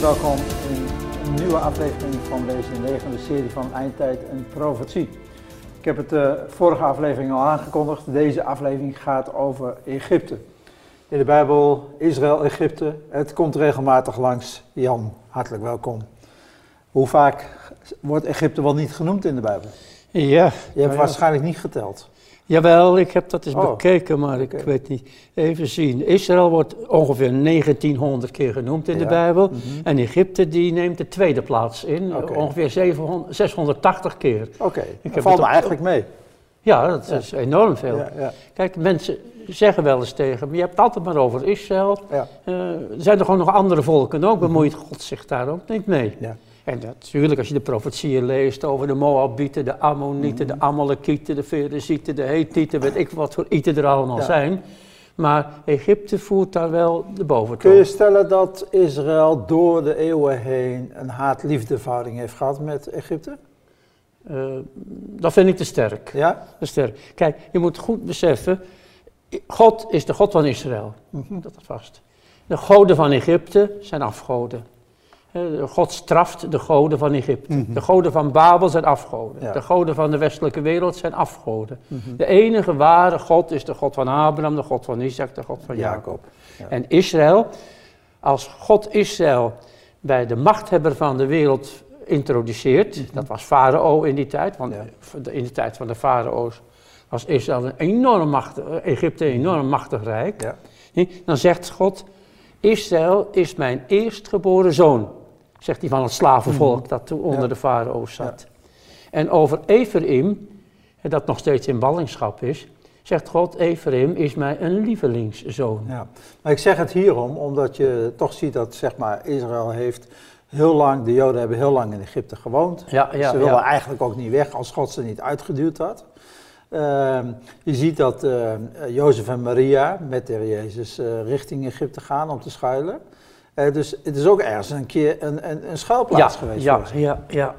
Hartelijk welkom in een nieuwe aflevering van deze negende serie van Eindtijd en Profetie. Ik heb het de vorige aflevering al aangekondigd. Deze aflevering gaat over Egypte. In de Bijbel Israël, Egypte. Het komt regelmatig langs. Jan, hartelijk welkom. Hoe vaak wordt Egypte wel niet genoemd in de Bijbel? Ja. Je hebt waarschijnlijk niet geteld. Jawel, ik heb dat eens Oh, bekeken, maar ik weet niet. Even zien. Israël wordt ongeveer 1900 keer genoemd in de Bijbel. mhm. En Egypte die neemt de tweede plaats in, ongeveer 700, 680 keer. Oké, heb dat valt me op- eigenlijk mee. Ja, dat Ja. is enorm veel. Ja, Kijk, mensen zeggen wel eens tegen me, je hebt het altijd maar over Israël. ja. Eh, er zijn er gewoon nog andere volken ook, bemoeit God zich daar ook niet mee. ja. En natuurlijk, als je de profetieën leest over de Moabieten, de Ammonieten, Mhm. de Amalekieten, de Ferezieten, de Hethieten, weet ik wat voor ieten er allemaal Ja. zijn. Maar Egypte voert daar wel de Kun je boventoon. stellen dat Israël door de eeuwen heen een haat-liefdeverhouding heeft gehad met Egypte? Eh, dat vind ik te sterk. Ja? te sterk. Kijk, je moet goed beseffen, God is de God van Israël. Mhm. Dat is vast. De goden van Egypte zijn afgoden. Eh, God straft de goden van Egypte. Mhm. De goden van Babel zijn afgoden. Ja. De goden van de westelijke wereld zijn afgoden. Mhm. De enige ware God is de God van Abraham, de God van Isaac, de God van Jacob. Ja. En Israël, als God Israël bij de machthebber van de wereld introduceert, dat was Farao in die tijd, want Ja. in de tijd van de Farao's was Israël een enorm machtig, Egypte een enorm machtig rijk. Dan zegt God, Israël is mijn eerstgeboren zoon, zegt hij van het slavenvolk dat toen onder de Farao's zat. En over Ephraim, dat nog steeds in ballingschap is, zegt God, Ephraim is mij een lievelingszoon. Ja. Maar ik zeg het hierom, omdat je toch ziet dat zeg maar, Israël heeft heel lang, de Joden hebben heel lang in Egypte gewoond. Ja, ja, ze wilden ja. eigenlijk ook niet weg als God ze niet uitgeduwd had. Ehm, je ziet dat eh Jozef en Maria met de Jezus eh, richting Egypte gaan om te schuilen. Eh, dus het is ook ergens een keer een, een, een schuilplaats geweest. Ja, ja, ja.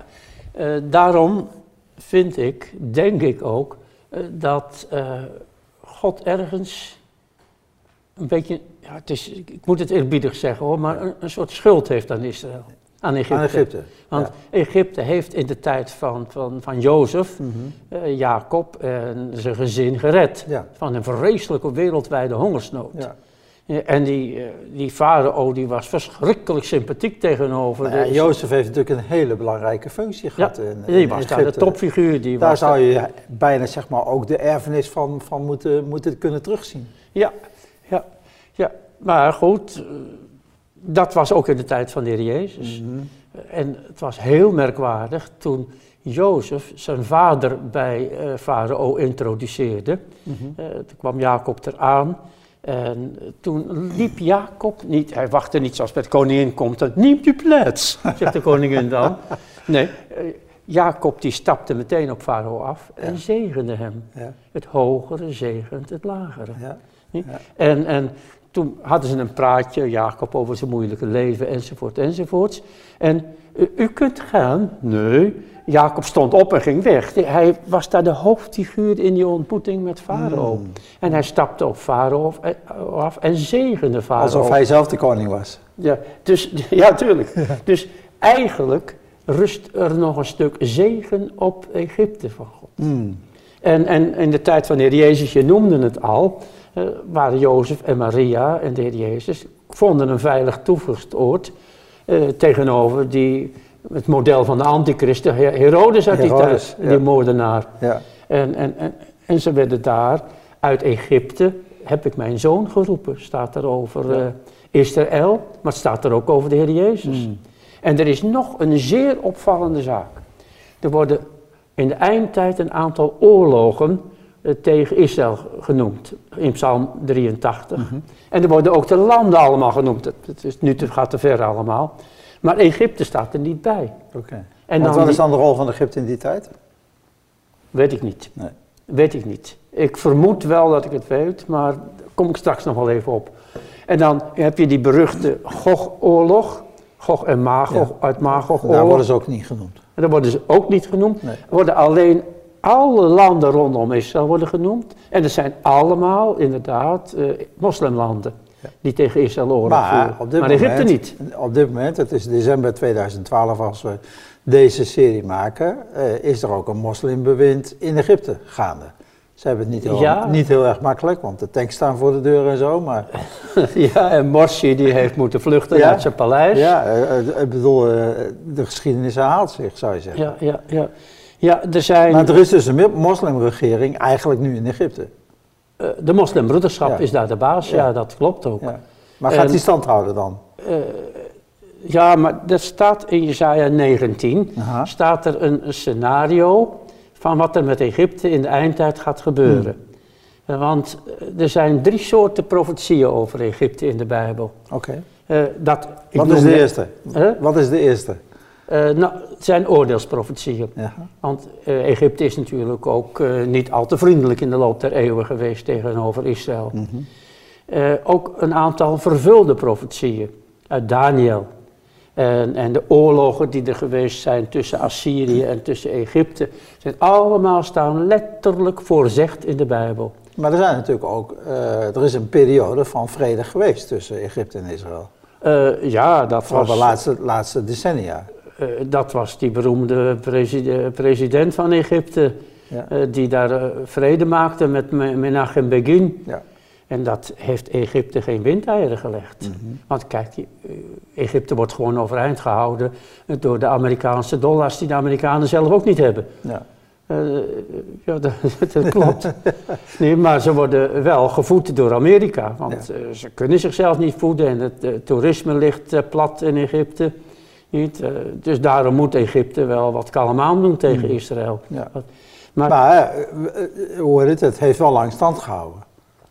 Eh, daarom vind ik, denk ik ook, eh, dat God ergens een beetje, ja, het is, ik moet het eerbiedig zeggen hoor, maar een, een soort schuld heeft aan Israël, aan Egypte. Aan Egypte. Want Egypte heeft in de tijd van, van, van Jozef, Mhm. Jacob en zijn gezin gered. Ja. Van een vreselijke wereldwijde hongersnood. Ja. Ja, En die, eh, die farao die was verschrikkelijk sympathiek tegenover Nou ja, de... Jozef heeft natuurlijk een hele belangrijke functie gehad in, in die was daar de topfiguur. Die Daar was zou je bijna zeg maar, ook de erfenis van, van moeten, moeten kunnen terugzien. Ja, ja, ja. Maar goed, eh, dat was ook in de tijd van de Heer Jezus. Mhm. En het was heel merkwaardig toen Jozef zijn vader bij eh Farao introduceerde. Mhm. Eh, toen kwam Jacob eraan. En toen liep Jacob niet, hij wachtte niet zoals bij de koningin komt, dan neemt u plaats, zegt de koningin dan. Nee, eh, Jacob die stapte meteen op Farao af en Ja. zegende hem. Ja, Het hogere zegent het lagere. ja. En, en toen hadden ze een praatje, Jacob, over zijn moeilijke leven enzovoort enzovoorts. En u, u kunt gaan. Nee, Jacob stond op en ging weg. Hij was daar de hoofdfiguur in die ontmoeting met Farao. Mm. En hij stapte op Farao af, eh, af en zegende Farao. Alsof hij zelf de koning was. Ja, dus, ja, tuurlijk. Dus eigenlijk rust er nog een stuk zegen op Egypte van God. Mm. En, en in de tijd van de Heer Jezus, je noemde het al, eh, waren Jozef en Maria en de Heer Jezus vonden een veilig toevluchtsoord eh, tegenover die, het model van de antichrist, de Her- Herodes uit die tijd, die moordenaar. Ja. En, en, en, en ze werden daar uit Egypte, heb ik mijn zoon geroepen, staat er over eh, Israël, maar het staat er ook over de Heer Jezus. Mm. En er is nog een zeer opvallende zaak. Er worden in de eindtijd een aantal oorlogen eh, tegen Israël genoemd, in Psalm 83. Mhm. En er worden ook de landen allemaal genoemd. Het, het is nu te, gaat te ver allemaal. Maar Egypte staat er niet bij. Oké. En dan wat is dan de rol van Egypte in die tijd? Weet ik niet. Nee. Weet ik niet. Ik vermoed wel dat ik het weet, maar daar kom ik straks nog wel even op. En dan heb je die beruchte Gog-oorlog. Gog en Magog, Ja. uit Magog Daar worden ze ook niet genoemd. En daar worden ze ook niet genoemd. Nee. Er worden alleen alle landen rondom Israël worden genoemd. En dat zijn allemaal inderdaad eh, moslimlanden. Die tegen Israël oorlog Maar, voeren. maar moment, Egypte niet. Op dit moment, het is december 2012 als we deze serie maken, eh, is er ook een moslimbewind in Egypte gaande. Ze hebben het niet heel, Ja. niet heel erg makkelijk, want de tanks staan voor de deur en zo. Maar ja, en Morsi die heeft moeten vluchten Ja. uit zijn paleis. ja, eh, eh, ik bedoel, de geschiedenis herhaalt zich, zou je zeggen. ja, ja. ja. Ja, er zijn... Maar er is dus een moslimregering eigenlijk nu in Egypte. Eh, de moslimbroederschap Ja. is daar de baas, ja, Ja. dat klopt ook. Ja. Maar gaat En- die stand houden dan? Ja, maar er staat in Jezaja 19, Aha. staat er een, scenario van wat er met Egypte in de eindtijd gaat gebeuren. Hmm. Eh, Want eh, er zijn drie soorten profetieën over Egypte in de Bijbel. Oké. Eh, dat, Wat is de eerste? Wat is de eerste? Eh, nou, het zijn oordeelsprofetieën. Ja. Want eh, Egypte is natuurlijk ook eh, niet al te vriendelijk in de loop der eeuwen geweest tegenover Israël. Mhm. Ook een aantal vervulde profetieën uit Daniel. En, en de oorlogen die er geweest zijn tussen Assyrië en tussen Egypte, zijn allemaal staan letterlijk voorzegd in de Bijbel. Maar er zijn natuurlijk ook, er is een periode van vrede geweest tussen Egypte en Israël. Ja, dat Vooral was, de laatste, laatste decennia. Eh, dat was die beroemde preside- president van Egypte, Ja. eh, die daar eh, vrede maakte met Me- Menachem Begin. Ja. En dat heeft Egypte geen windeieren gelegd. Mhm. Want kijk, Egypte wordt gewoon overeind gehouden eh, door de Amerikaanse dollars die de Amerikanen zelf ook niet hebben. Ja. Ja, dat, dat klopt. Nee, maar ze worden wel gevoed door Amerika, want ze kunnen zichzelf niet voeden en het toerisme ligt plat in Egypte. Niet? Eh, dus daarom moet Egypte wel wat kalm aan doen tegen Mhm. Israël. Ja. Maar, Maar eh, eh, heet het, het heeft wel lang stand gehouden.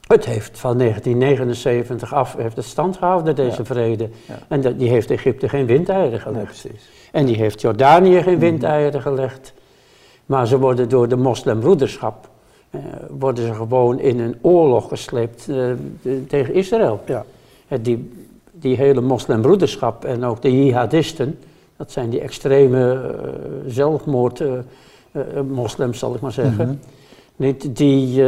het heeft van 1979 af heeft het stand gehouden, deze Ja. vrede. Ja. En dat, die heeft Egypte geen windeieren gelegd. Nee, precies. En die heeft Jordanië geen windeieren gelegd. Maar ze worden door de moslimbroederschap, eh, worden ze gewoon in een oorlog gesleept eh, tegen Israël. Ja. Die, die hele moslimbroederschap en ook de jihadisten, dat zijn die extreme eh, zelfmoord eh, eh, zal ik maar zeggen. Mhm. Niet, die,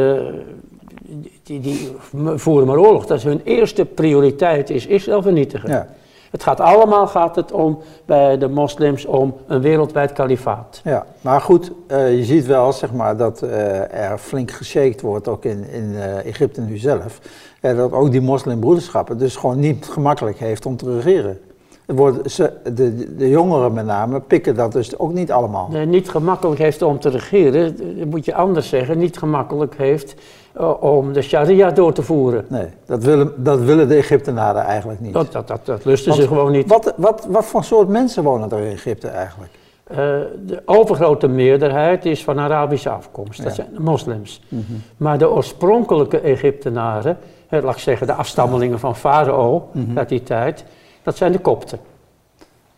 die, die voeren maar oorlog. Dat is hun eerste prioriteit is Israël vernietigen. Ja. Het gaat allemaal gaat het om, bij de moslims om een wereldwijd kalifaat. Ja, maar goed, eh, je ziet wel zeg maar, dat eh, er flink geshaked wordt, ook in, in eh, Egypte nu zelf. Dat ook die moslimbroederschap het dus gewoon niet gemakkelijk heeft om te regeren. Worden ze, de, de jongeren met name pikken dat dus ook niet allemaal. Nee, niet gemakkelijk heeft om te regeren, moet je anders zeggen, niet gemakkelijk heeft eh, om de sharia door te voeren. Nee, dat willen, dat willen de Egyptenaren eigenlijk niet. Dat, dat, dat, dat lusten Want ze gewoon niet. Wat, wat, wat voor soort mensen wonen er in Egypte eigenlijk? Eh, de overgrote meerderheid is van Arabische afkomst, dat zijn moslims. Maar de oorspronkelijke Egyptenaren, laat ik zeggen de afstammelingen van Farao Mhm. uit die tijd, dat zijn de kopten.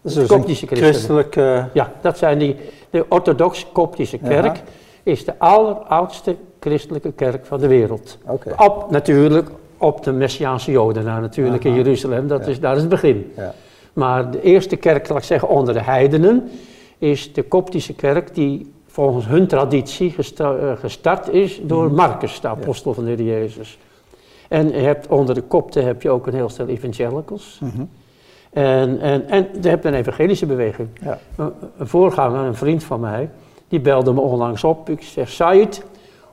Dat is De dus Koptische christenen. christelijk... Ja, dat zijn die, de orthodox-koptische kerk Ja. is de alleroudste christelijke kerk van de wereld. Oké. Op, natuurlijk op de Messiaanse Joden na natuurlijk in. Jeruzalem, dat Ja. is, daar is het begin. Ja. Maar de eerste kerk, laat ik zeggen, onder de heidenen, is de koptische kerk die volgens hun traditie gesta- eh, gestart is door Mhm. Marcus, de apostel van de Heer Jezus. En je hebt, onder de kopten heb je ook een heel stel evangelicals. Mhm. En, en, en je hebt een evangelische beweging. Ja. Een, een voorganger, een vriend van mij, die belde me onlangs op. Ik zeg, Said,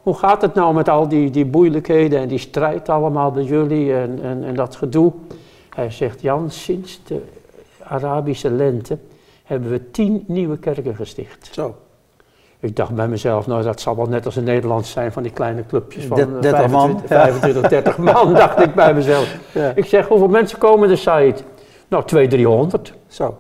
hoe gaat het nou met al die, die moeilijkheden en die strijd allemaal bij jullie en, en, en dat gedoe? Hij zegt, Jan, sinds de Arabische lente hebben we tien nieuwe kerken gesticht. Zo. Ik dacht bij mezelf, nou dat zal wel net als in Nederland zijn van die kleine clubjes van Der- eh, 30 man, 25, ja. 25 30 man, dacht ik bij mezelf. Ja. Ik zeg, hoeveel mensen komen er, Said? Nou, 200, 300. Zo.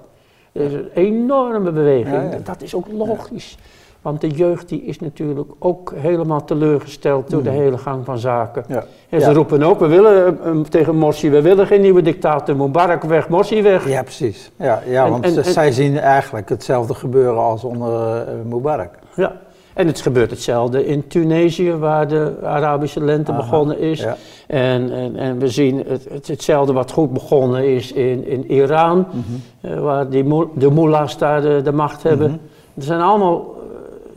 Dat is een enorme beweging. Ja, ja. Dat is ook logisch. Want de jeugd die is natuurlijk ook helemaal teleurgesteld door de hele gang van zaken. Ja. En ze Ja. roepen ook, we willen eh, tegen Morsi, we willen geen nieuwe dictator. Mubarak weg, Morsi weg. Ja, precies. Ja, ja En- want en- en- zij zien eigenlijk hetzelfde gebeuren als onder eh, Mubarak. Ja. En het gebeurt hetzelfde in Tunesië, waar de Arabische lente Aha, begonnen is. Ja. En, en, en we zien het, het, hetzelfde wat goed begonnen is in, in Iran, Mhm. eh, waar die, de mullahs daar de, de macht hebben. Mhm. Ze zijn allemaal eh,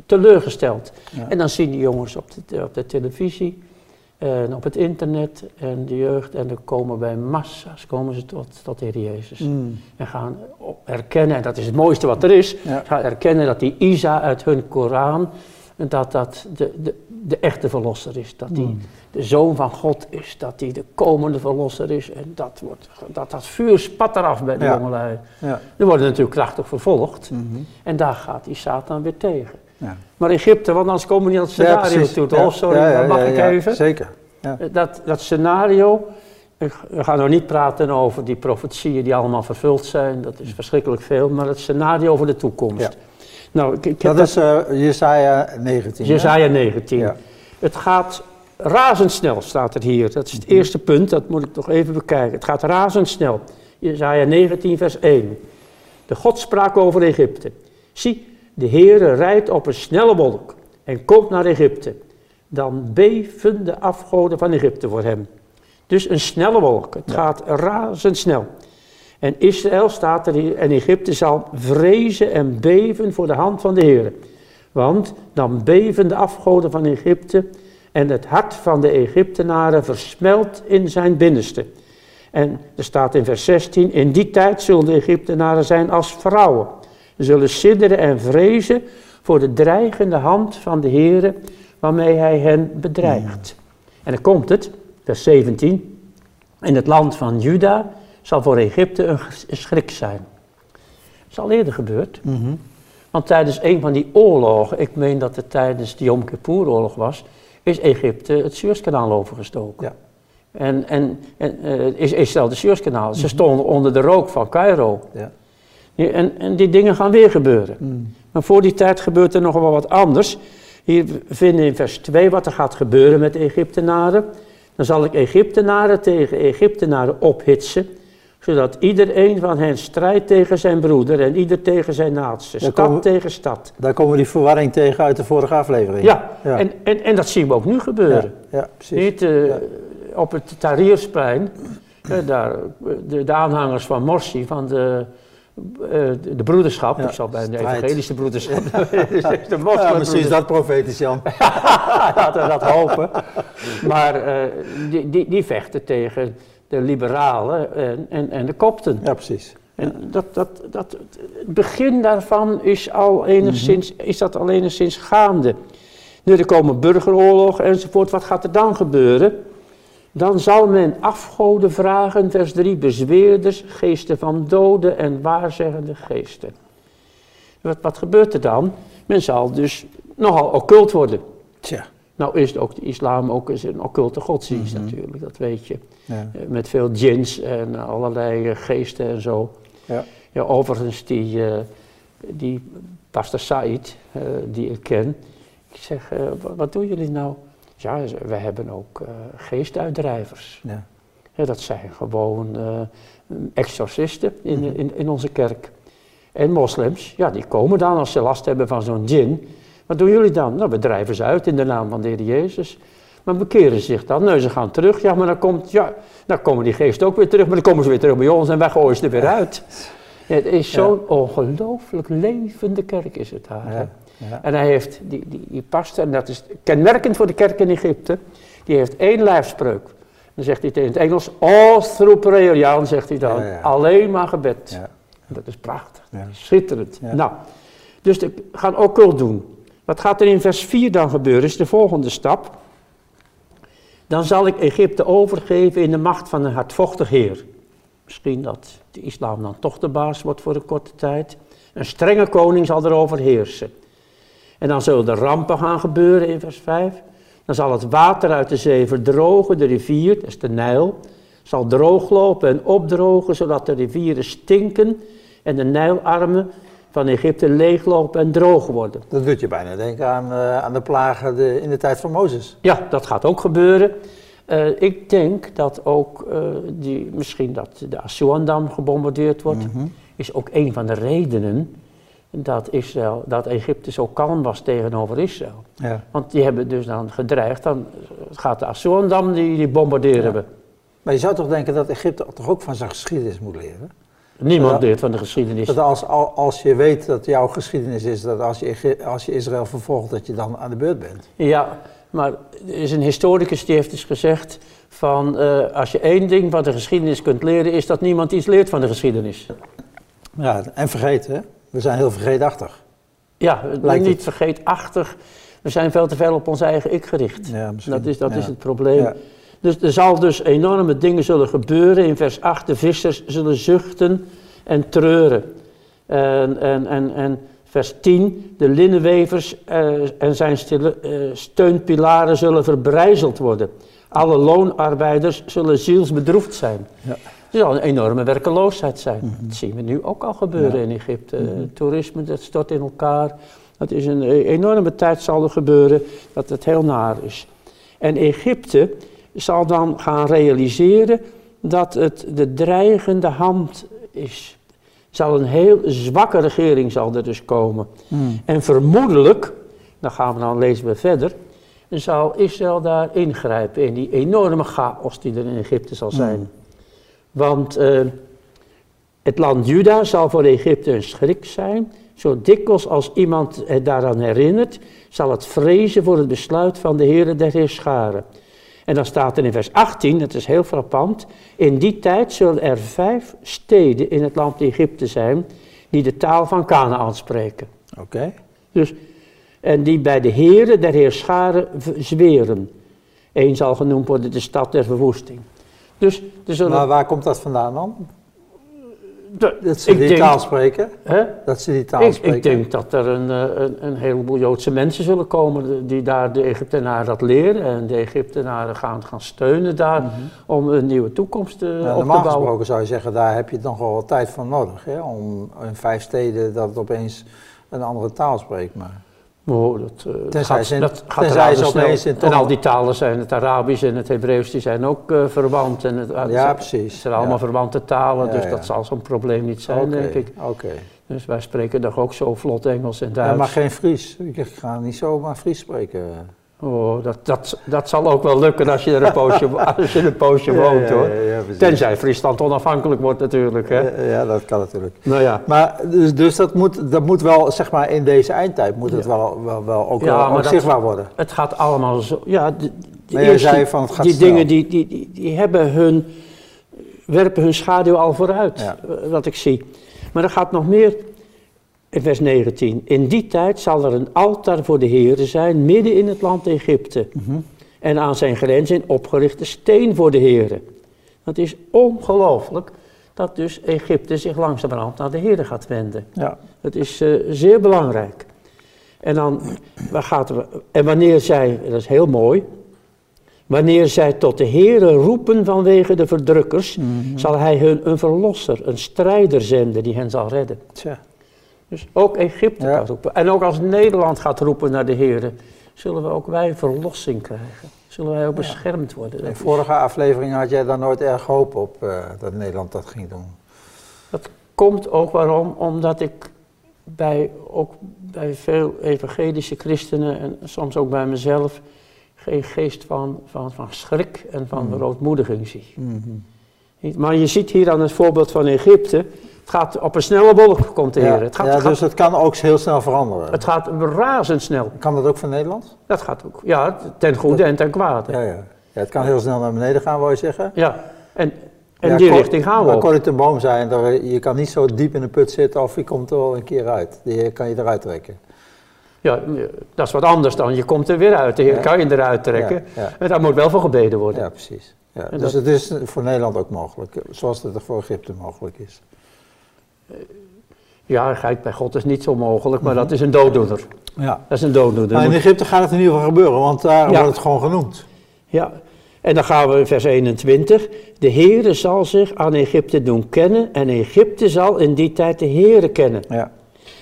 teleurgesteld. Ja. En dan zien die jongens op de, op de televisie, en op het internet en de jeugd. En dan komen bij massa's komen ze tot, tot de Heer Jezus. Mm. En gaan erkennen, en dat is het mooiste wat er is, Ja. gaan erkennen dat die Isa uit hun Koran, dat dat de, de, de echte verlosser is. Dat die Mm. de zoon van God is, dat die de komende verlosser is. En dat, wordt, dat, dat vuur spat eraf bij de Ja. jongelui. Ja. Die worden natuurlijk krachtig vervolgd. Mhm. En daar gaat die Satan weer tegen. Ja. Maar Egypte, want anders komen we niet aan het scenario toe. Toch? sorry, maar mag ik even? Zeker. Ja. Dat, dat scenario, we gaan nog niet praten over die profetieën die allemaal vervuld zijn. Dat is verschrikkelijk veel. Maar het scenario voor de toekomst. Nou, ik, ik Dat is eh Jesaja 19. hè? Jezaja 19. Ja. Het gaat razendsnel, staat er hier. Dat is het eerste punt, dat moet ik toch even bekijken. Het gaat razendsnel. Jezaja 19, vers 1. De God sprak over Egypte. Zie, de Heere rijdt op een snelle wolk en komt naar Egypte. Dan beven de afgoden van Egypte voor hem. Dus een snelle wolk. Het Ja. gaat razendsnel. En Israël staat er en Egypte zal vrezen en beven voor de hand van de Heer. Want dan beven de afgoden van Egypte en het hart van de Egyptenaren versmelt in zijn binnenste. En er staat in vers 16, in die tijd zullen de Egyptenaren zijn als vrouwen. Ze zullen sidderen en vrezen voor de dreigende hand van de Heer waarmee hij hen bedreigt. En dan komt het, vers 17, in het land van Juda zal voor Egypte een schrik zijn. Dat is al eerder gebeurd. Mhm. Want tijdens een van die oorlogen, ik meen dat het tijdens de Yom Kippur-oorlog was, is Egypte het Suezkanaal overgestoken. Ja. En, en, en eh, is Israël de Suezkanaal. Ze stonden onder de rook van Cairo. Ja. Ja, En, en die dingen gaan weer gebeuren. Mm. Maar voor die tijd gebeurt er nog wel wat anders. Hier vinden we in vers 2 wat er gaat gebeuren met de Egyptenaren. Dan zal ik Egyptenaren tegen Egyptenaren ophitsen, zodat iedereen van hen strijdt tegen zijn broeder en ieder tegen zijn naaste, stad komen- tegen stad. Daar komen we die verwarring tegen uit de vorige aflevering. Ja, Ja. En, en, en dat zien we ook nu gebeuren. ja, ja, precies. Niet eh, Ja. op het Tahrirsplein, daar, de, de aanhangers van Morsi, van de, eh, de, de broederschap, ik zal bij de evangelische broederschap, de Ja, moslimbroederschap. misschien is dat profetisch, Jan. Laten we dat hopen. Maar eh, die, die, die vechten tegen de liberalen en, en, en de kopten. Ja, precies. En dat, dat, dat, het begin daarvan is, al enigszins, is dat al enigszins gaande. Nu er komen burgeroorlogen enzovoort, wat gaat er dan gebeuren? Dan zal men afgoden vragen, vers 3, bezweerders, geesten van doden en waarzeggende geesten. Wat, wat gebeurt er dan? Men zal dus nogal occult worden. Tja. Nou is ook de islam ook een occulte godsdienst natuurlijk, dat weet je. Ja. Eh, Met veel djinns en allerlei geesten en zo. Ja. Ja, overigens, die, eh, die pastor Said, eh, die ik ken, ik zeg, wat, doen jullie nou? Ja, we hebben ook geestuitdrijvers. Ja. Ja, dat zijn gewoon exorcisten in, Mhm. in, in onze kerk. En moslims, ja, die komen dan als ze last hebben van zo'n djinn. Wat doen jullie dan? Nou, we drijven ze uit in de naam van de Heer Jezus. Maar bekeren ze zich dan? Nee, ze gaan terug. Ja, maar dan, komt, ja, dan komen die geesten ook weer terug. Maar dan komen ze weer terug bij ons en wij gooien ze er weer uit. Ja, het is Ja. zo'n ongelooflijk levende kerk is het daar. Ja. Ja. En hij heeft, die, die, die pastor, en dat is kenmerkend voor de kerk in Egypte, die heeft één lijfspreuk. Dan zegt hij het in het Engels, all through prayer, ja, dan zegt hij dan, Ja, ja. alleen maar gebed. Ja. Dat is prachtig, Ja. schitterend. Ja. Nou, dus we gaan occult doen. Wat gaat er in vers 4 dan gebeuren, is de volgende stap. Dan zal ik Egypte overgeven in de macht van een hardvochtig heer. Misschien dat de islam dan toch de baas wordt voor een korte tijd. Een strenge koning zal erover heersen. En dan zullen er rampen gaan gebeuren in vers 5. Dan zal het water uit de zee verdrogen, de rivier, dat is de Nijl, zal drooglopen en opdrogen, zodat de rivieren stinken en de Nijlarmen van Egypte leeglopen en droog worden. Dat doet je bijna denken aan, eh, aan de plagen de, in de tijd van Mozes. Ja, dat gaat ook gebeuren. Eh, ik denk dat ook eh, die, misschien dat de Assuandam gebombardeerd wordt, Mhm. is ook een van de redenen dat, Israël, dat Egypte zo kalm was tegenover Israël. Ja. Want die hebben dus dan gedreigd, dan gaat de Assuandam die, die bombarderen Ja. we. Maar je zou toch denken dat Egypte toch ook van zijn geschiedenis moet leren? Niemand leert van de geschiedenis. Dat als, al- als je weet dat jouw geschiedenis is, dat als je, als je Israël vervolgt, dat je dan aan de beurt bent. Ja, maar er is een historicus die heeft eens gezegd van eh, als je één ding van de geschiedenis kunt leren, is dat niemand iets leert van de geschiedenis. Ja, en vergeten? We zijn heel vergeetachtig. Ja, Lijkt niet het. vergeetachtig. We zijn veel te veel op ons eigen ik gericht. Ja, dat is, dat Ja. is het probleem. Ja. Dus er zal dus enorme dingen zullen gebeuren. In vers 8, de vissers zullen zuchten en treuren. En, en, en, en vers 10, de linnenwevers eh, en zijn stille, eh, steunpilaren zullen verbrijzeld worden. Alle loonarbeiders zullen zielsbedroefd zijn. Ja. Er zal een enorme werkeloosheid zijn. Dat zien we nu ook al gebeuren Mhm. Ja. in Egypte. Toerisme, dat stort in elkaar. Dat is een e- enorme tijd zal er gebeuren dat het heel naar is. En Egypte zal dan gaan realiseren dat het de dreigende hand is. Zal een heel zwakke regering zal er dus komen. Hmm. En vermoedelijk, dan gaan we dan lezen we verder, zal Israël daar ingrijpen in die enorme chaos die er in Egypte zal zijn. Hmm. Want eh, het land Juda zal voor Egypte een schrik zijn. Zo dikwijls als iemand het daaraan herinnert, zal het vrezen voor het besluit van de Heere der Heerscharen. En dan staat er in vers 18, dat is heel frappant, in die tijd zullen er vijf steden in het land Egypte zijn die de taal van Canaan spreken. Oké. Dus, en die bij de Heere der Heerscharen zweren. Eén zal genoemd worden de stad der verwoesting. Dus zullen... Maar waar komt dat vandaan dan? De- Dat ze ik die denk- taal spreken? hè? Dat ze die taal Ik, spreken? ik denk dat er een, eh, een, een heleboel Joodse mensen zullen komen die daar de Egyptenaren dat leren. En de Egyptenaren gaan, gaan steunen daar om een nieuwe toekomst eh, Ja, op te normaal bouwen. gesproken zou je zeggen, daar heb je nog wel wat tijd voor nodig. Hè? Om in vijf steden dat het opeens een andere taal spreekt. Maar Oh, dat, eh, Tenzij gaat, dat tenzij ze razendsnel. opeens in En al die talen zijn, het Arabisch en het Hebreeuws, die zijn ook eh, verwant. En het, ja, zijn- precies. Het zijn allemaal Ja. verwante talen, Ja, dus ja. dat zal zo'n probleem niet zijn, denk ik. Oké. Dus wij spreken toch ook zo vlot Engels en Ja, Duits. maar geen Fries. Ik ga niet zomaar Fries spreken. Oh, dat, dat, dat zal ook wel lukken als je er een poosje, als je een poosje Ja, woont, hoor. ja. Tenzij Friesland onafhankelijk wordt natuurlijk, hè. Ja, dat kan natuurlijk. Nou ja. Maar dus, dus dat, moet, dat moet wel, zeg maar, in deze eindtijd moet het wel, wel, wel ook, wel maar ook dat- zichtbaar worden. Het gaat allemaal zo. Ja, de, eerste- zei van het gaat die snel. dingen die, die, die, die hebben hun, werpen hun schaduw al vooruit, wat ik zie. Maar er gaat nog meer vers 19. In die tijd zal er een altaar voor de Heere zijn, midden in het land Egypte. Mhm. En aan zijn grens een opgerichte steen voor de Heere. Dat is ongelooflijk dat dus Egypte zich langzamerhand naar de Heere gaat wenden. Ja. Dat is eh, zeer belangrijk. En dan waar gaat er, en wanneer zij, dat is heel mooi, wanneer zij tot de Heere roepen vanwege de verdrukkers, Mhm. zal hij hun een verlosser, een strijder zenden die hen zal redden. Tja. Dus ook Egypte gaat roepen. En ook als Nederland gaat roepen naar de Heere, zullen we ook wij verlossing krijgen. Zullen wij ook beschermd worden. In vorige aflevering had jij daar nooit erg hoop op eh, dat Nederland dat ging doen. dat komt ook waarom, omdat ik bij, ook bij veel evangelische christenen en soms ook bij mezelf geen geest van, van, van schrik en van Mm. verootmoediging zie. Niet? Maar je ziet hier aan het voorbeeld van Egypte, het gaat op een snelle wolk komt de Heer. Ja, Het gaat, ja, het, dus het kan ook heel snel veranderen. het gaat razendsnel. Kan dat ook voor Nederland? Dat gaat ook, ja, ten goede en ten kwade. Ja, ja. ja, het kan heel snel naar beneden gaan, wou je zeggen. Ja, en, en Ja, die richting gaan we Maar op. Corrie ten Boom zei, er- je kan niet zo diep in de put zitten of je komt er wel een keer uit. Die kan je eruit trekken. Ja, dat is wat anders dan. Je komt er weer uit. De Heer Ja. kan je eruit trekken. Ja. En daar moet wel voor gebeden worden. Ja, precies. Dus dat- het is voor Nederland ook mogelijk, zoals het voor Egypte mogelijk is. Ja, kijk, bij God is niet zo mogelijk, maar dat is een dooddoener. Ja. Dat is een dooddoener. Maar in Egypte gaat het in ieder geval gebeuren, want daar Ja. wordt het gewoon genoemd. Ja, en dan gaan we in vers 21. De Heere zal zich aan Egypte doen kennen en Egypte zal in die tijd de Heere kennen. Ja.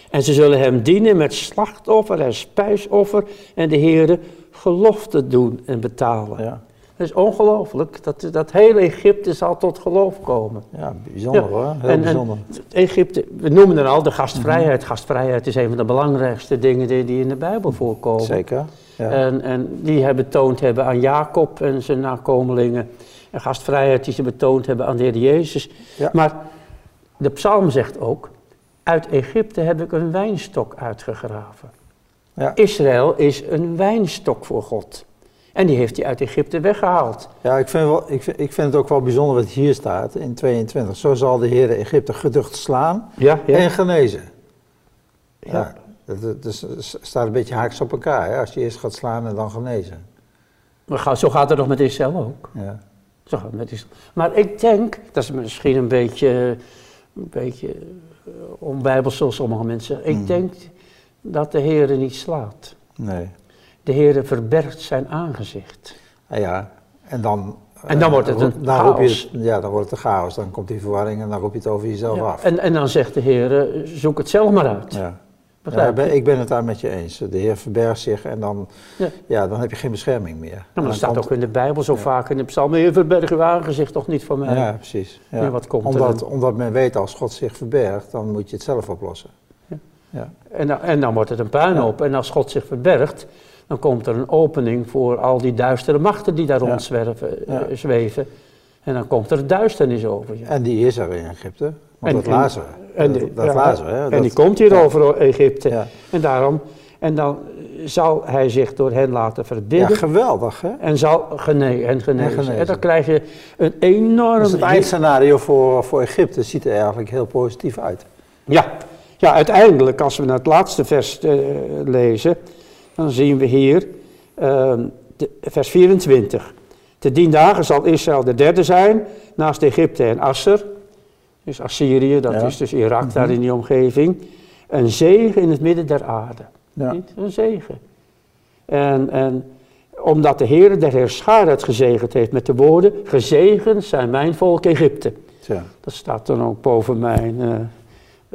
En ze zullen hem dienen met slachtoffer en spijsoffer en de Heere gelofte doen en betalen. Ja. Is ongelooflijk dat, dat hele Egypte zal tot geloof komen. ja, bijzonder Ja. hoor. Heel En- en- bijzonder. Egypte, we noemen er al de gastvrijheid. Gastvrijheid is een van de belangrijkste dingen die, die in de Bijbel voorkomen. Zeker. Ja. En, en die hij betoond hebben aan Jacob en zijn nakomelingen. En gastvrijheid die ze betoond hebben aan de Heer Jezus. Ja. Maar de psalm zegt ook, uit Egypte heb ik een wijnstok uitgegraven. Ja. Israël is een wijnstok voor God. En die heeft hij uit Egypte weggehaald. Ja, ik vind, wel, ik, vind, ik vind het ook wel bijzonder wat hier staat in 22. Zo zal de Heer Egypte geducht slaan Ja, ja. en genezen. ja. Ja, dat, dat staat een beetje haaks op elkaar, hè? als je eerst gaat slaan en dan genezen. Maar ga- zo gaat het nog met Israël ook. Ja. Zo gaat het met Israël. Maar ik denk, dat is misschien een beetje, een beetje eh, onbijbels zoals sommige mensen zeggen. Ik Mhm. denk dat de Heer niet slaat. Nee. De Heer verbergt zijn aangezicht. Ah, ja, en dan... En dan eh, wordt het een dan roep je chaos. het- ja, dan wordt het een chaos. Dan komt die verwarring en dan roep je het over jezelf Ja, af. En, en dan zegt de Heer, zoek het zelf maar uit. Ja. Ik je? ben- ik ben het daar met je eens. De Heer verbergt zich en dan, Ja. ja. dan heb je geen bescherming meer. Nou, maar dan dat staat komt- ook in de Bijbel zo vaak in de psalm. Heer, verberg uw aangezicht toch niet van mij. Ja, precies. Ja. Wat komt er omdat, dan? omdat men weet als God zich verbergt, dan moet je het zelf oplossen. Ja. Ja. En, dan, en dan wordt het een puinhoop. En als God zich verbergt, dan komt er een opening voor al die duistere machten die daar Ja. rondzwerven, eh, Ja. zweven. En dan komt er duisternis over je. En die is er in Egypte. Want En- dat en- lazen we. En die, dat ja, lazen we. Hè? en Dat- die komt hier over Egypte. Ja. En daarom, en dan zal hij zich door hen laten ja, verbidden. geweldig hè. en zal gene en genezen. En, genezen. dan krijg je een enorm... Dus het eindscenario voor, voor Egypte ziet er eigenlijk heel positief uit. Ja. ja, uiteindelijk, als we naar het laatste vers eh, lezen, dan zien we hier eh, de, vers 24. Te dien dagen zal Israël de derde zijn, naast Egypte en Asser. Dus Assyrië, dat Ja. Mhm. is dus Irak daar in die omgeving. Een zegen in het midden der aarde. Ja. Niet? Een zegen. En, en omdat de Heer der Heerschaar het gezegend heeft met de woorden, gezegend zijn mijn volk Egypte. Tja. Dat staat dan ook boven mijn eh,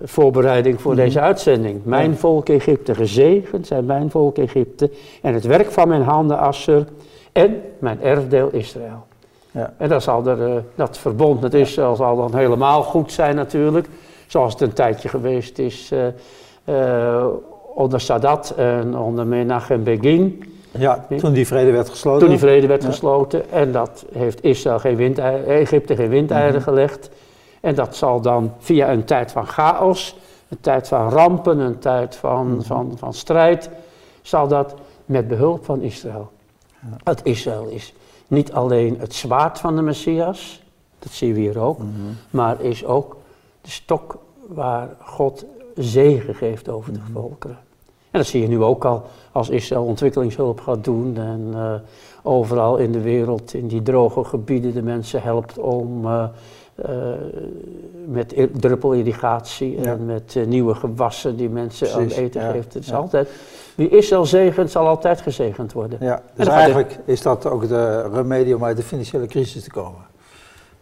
voorbereiding voor deze uitzending. Mijn Ja. volk Egypte, gezegend zijn mijn volk Egypte en het werk van mijn handen Asser en mijn erfdeel Israël. Ja. En dat, zal er, eh, dat verbond met Israël zal dan helemaal goed zijn natuurlijk. Zoals het een tijdje geweest is eh, eh, onder Sadat en onder Menachem Begin. ja, toen die vrede werd gesloten. Toen die vrede werd Ja. gesloten. En dat heeft Israël geen windei- Egypte geen windeieren Mhm. gelegd. En dat zal dan via een tijd van chaos, een tijd van rampen, een tijd van, Mhm. van, van strijd, zal dat met behulp van Israël. Dat Israël is niet alleen het zwaard van de Messias, dat zien we hier ook, Mhm. maar is ook de stok waar God zegen geeft over Mhm. de volkeren. En dat zie je nu ook al als Israël ontwikkelingshulp gaat doen en eh, overal in de wereld, in die droge gebieden, de mensen helpt om eh, met i- druppelirrigatie Ja. en met eh, nieuwe gewassen die mensen aan eten ja, geeft. Het is altijd, wie Israël zegent, zal altijd gezegend worden. Ja, dus eigenlijk is dat ook de remedie om uit de financiële crisis te komen.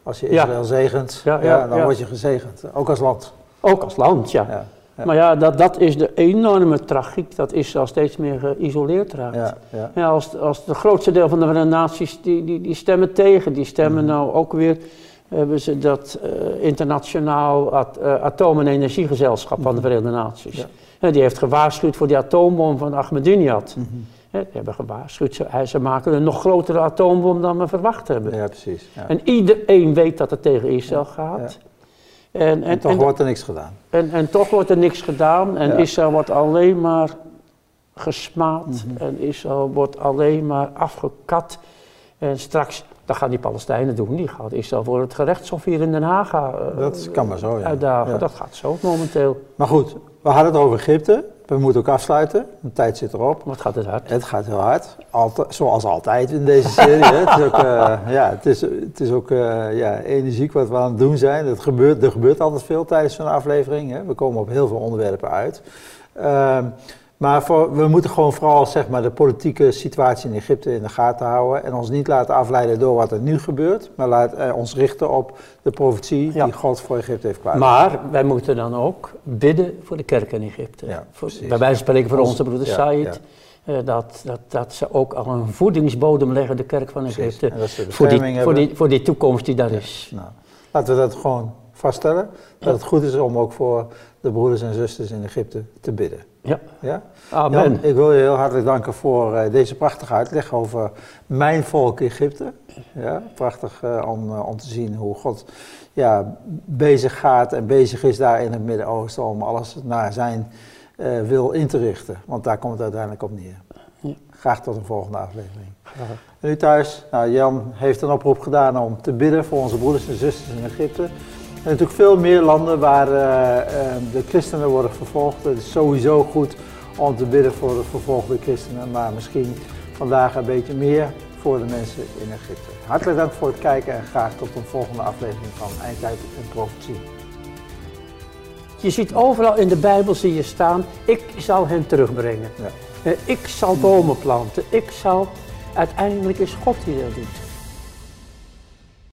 Als je. Israël zegent, Ja, dan word je gezegend. Ook als land. Ook als land, ja. Ja. Maar ja, dat, dat is de enorme tragiek dat Israël steeds meer geïsoleerd raakt. ja, ja. Ja, als, als de grootste deel van de naties die, die, die stemmen tegen. Die stemmen Mhm. nou ook weer, hebben ze dat eh, internationaal at, eh, atoom- en energiegezelschap van de Verenigde Naties. Ja. Die heeft gewaarschuwd voor die atoombom van Ahmadinejad. Mhm. Die hebben gewaarschuwd, ze, hij- ze maken een nog grotere atoombom dan we verwacht hebben. ja precies. Ja. En iedereen weet dat het tegen Israël gaat. En, en, En toch en, wordt er niks gedaan. en, en toch wordt er niks gedaan en. Israël wordt alleen maar gesmaad Mhm. en Israël wordt alleen maar afgekat. En straks, dat gaan die Palestijnen doen, die gaat Israël voor het gerechtshof hier in Den Haag eh, Dat kan maar zo, ja. uitdagen. Ja. Dat gaat zo momenteel. Maar goed, we hadden het over Egypte. We moeten ook afsluiten. De tijd zit erop. Wat gaat het hard? Het gaat heel hard, zoals altijd in deze serie. Het is ook, eh, ja, het is, het is ook eh, ja, energiek wat we aan het doen zijn. Het gebeurt, er gebeurt altijd veel tijdens zo'n aflevering. Hè. We komen op heel veel onderwerpen uit. Maar voor, we moeten gewoon vooral zeg maar, de politieke situatie in Egypte in de gaten houden. En ons niet laten afleiden door wat er nu gebeurt. Maar laat eh, ons richten op de profetie Ja. die God voor Egypte heeft klaar. Maar wij moeten dan ook bidden voor de kerk in Egypte. Ja, voor, bij wijze van spreken voor onze broeder ja, Said. eh, dat, dat, dat ze ook al een voedingsbodem leggen, de kerk van. Egypte. Voor die, voor, die, voor die toekomst die daar is. Nou, laten we dat gewoon vaststellen. Dat het goed is om ook voor de broeders en zusters in Egypte te bidden. Ja, Ja? amen. Jan, ik wil je heel hartelijk danken voor eh, deze prachtige uitleg over mijn volk Egypte. Ja, prachtig eh, om, eh, om te zien hoe God ja, bezig gaat en bezig is daar in het Midden-Oosten om alles naar zijn wil in te richten. Want daar komt het uiteindelijk op neer. Ja. graag tot een volgende aflevering. En u thuis, nou, Jan heeft een oproep gedaan om te bidden voor onze broeders en zusters in Egypte. En natuurlijk veel meer landen waar uh, uh, de christenen worden vervolgd. Het is sowieso goed om te bidden voor de vervolgde christenen, maar misschien vandaag een beetje meer voor de mensen in Egypte. Hartelijk dank voor het kijken en graag tot een volgende aflevering van Eindtijd en Profetie. Je ziet overal in de Bijbel zie je staan, ik zal hen terugbrengen. Ja. Ik zal bomen planten, ik zal, uiteindelijk is God die dat doet.